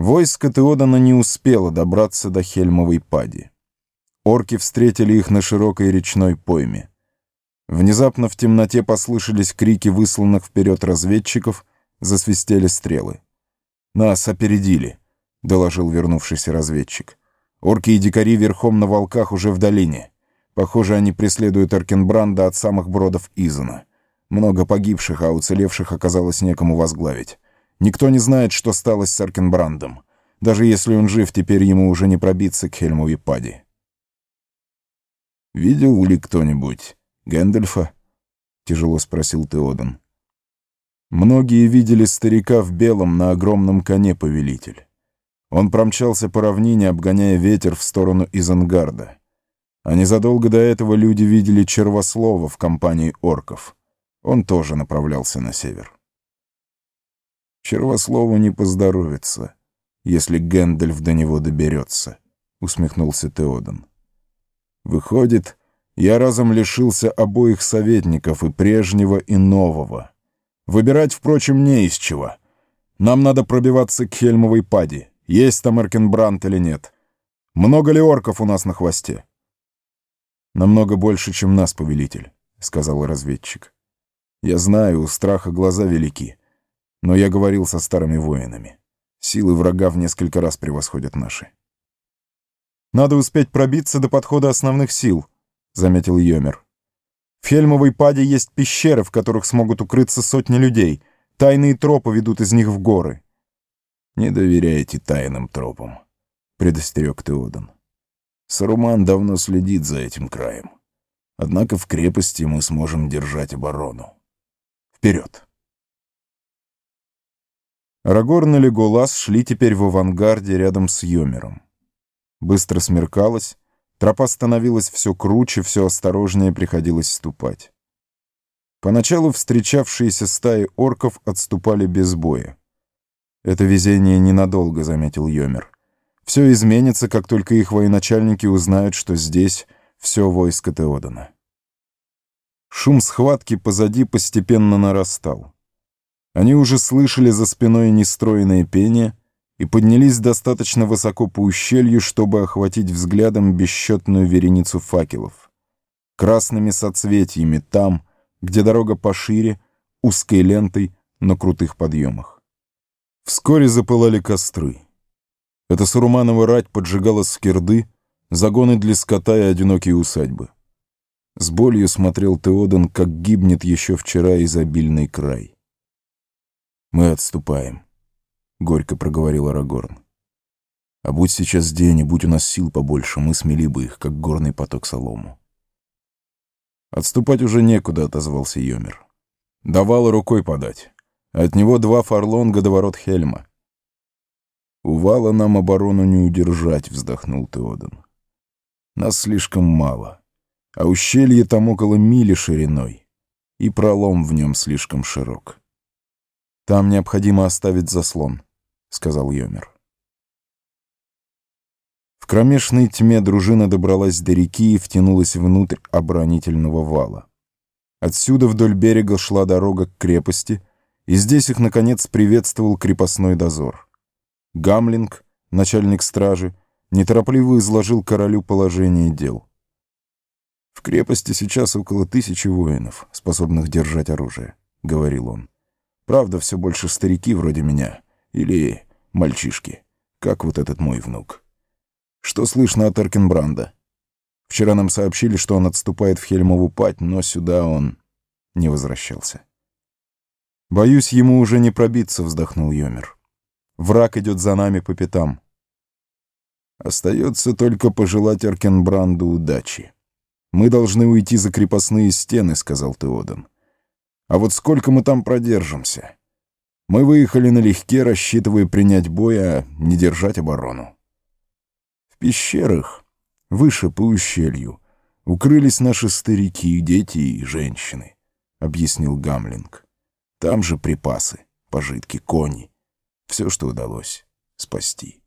Войско Теодана не успело добраться до Хельмовой пади. Орки встретили их на широкой речной пойме. Внезапно в темноте послышались крики высланных вперед разведчиков, засвистели стрелы. «Нас опередили», — доложил вернувшийся разведчик. «Орки и дикари верхом на волках уже в долине. Похоже, они преследуют Аркенбранда от самых бродов Изана. Много погибших, а уцелевших оказалось некому возглавить. Никто не знает, что стало с Саркенбрандом. Даже если он жив, теперь ему уже не пробиться к Хельму Пади. «Видел ли кто-нибудь Гэндальфа?» — тяжело спросил Теодан. Многие видели старика в белом на огромном коне повелитель. Он промчался по равнине, обгоняя ветер в сторону Изангарда. А незадолго до этого люди видели Червослова в компании орков. Он тоже направлялся на север. Червослову не поздоровится, если Гэндальф до него доберется, — усмехнулся Теодан. Выходит, я разом лишился обоих советников, и прежнего, и нового. Выбирать, впрочем, не из чего. Нам надо пробиваться к Хельмовой пади, есть там Эркенбранд или нет. Много ли орков у нас на хвосте? Намного больше, чем нас, повелитель, — сказал разведчик. Я знаю, у страха глаза велики. Но я говорил со старыми воинами. Силы врага в несколько раз превосходят наши. «Надо успеть пробиться до подхода основных сил», — заметил Йомер. «В Хельмовой паде есть пещеры, в которых смогут укрыться сотни людей. Тайные тропы ведут из них в горы». «Не доверяйте тайным тропам», — предостерег Теодан. «Саруман давно следит за этим краем. Однако в крепости мы сможем держать оборону. Вперед!» Арагорн и Леголас шли теперь в авангарде рядом с Йомером. Быстро смеркалось, тропа становилась все круче, все осторожнее приходилось ступать. Поначалу встречавшиеся стаи орков отступали без боя. «Это везение ненадолго», — заметил Йомер. «Все изменится, как только их военачальники узнают, что здесь все войско Теодана». Шум схватки позади постепенно нарастал. Они уже слышали за спиной нестроенное пение и поднялись достаточно высоко по ущелью, чтобы охватить взглядом бесчетную вереницу факелов. Красными соцветиями там, где дорога пошире, узкой лентой на крутых подъемах. Вскоре запылали костры. Эта Суруманова рать поджигала скирды, загоны для скота и одинокие усадьбы. С болью смотрел Теодан, как гибнет еще вчера изобильный край. «Мы отступаем», — горько проговорил Арагорн. «А будь сейчас день, и будь у нас сил побольше, мы смели бы их, как горный поток солому». «Отступать уже некуда», — отозвался Йомер. «Давало рукой подать. От него два фарлонга до ворот Хельма». «У вала нам оборону не удержать», — вздохнул Теодан. «Нас слишком мало, а ущелье там около мили шириной, и пролом в нем слишком широк». «Там необходимо оставить заслон», — сказал Йомер. В кромешной тьме дружина добралась до реки и втянулась внутрь оборонительного вала. Отсюда вдоль берега шла дорога к крепости, и здесь их, наконец, приветствовал крепостной дозор. Гамлинг, начальник стражи, неторопливо изложил королю положение дел. «В крепости сейчас около тысячи воинов, способных держать оружие», — говорил он. Правда, все больше старики вроде меня. Или мальчишки, как вот этот мой внук. Что слышно от Эркенбранда? Вчера нам сообщили, что он отступает в Хельмову пать, но сюда он не возвращался. «Боюсь, ему уже не пробиться», — вздохнул Йомер. «Враг идет за нами по пятам». «Остается только пожелать Эркенбранду удачи. Мы должны уйти за крепостные стены», — сказал Теодан. А вот сколько мы там продержимся? Мы выехали налегке, рассчитывая принять бой, а не держать оборону. В пещерах, выше по ущелью, укрылись наши старики, дети и женщины, — объяснил Гамлинг. Там же припасы, пожитки, кони. Все, что удалось спасти.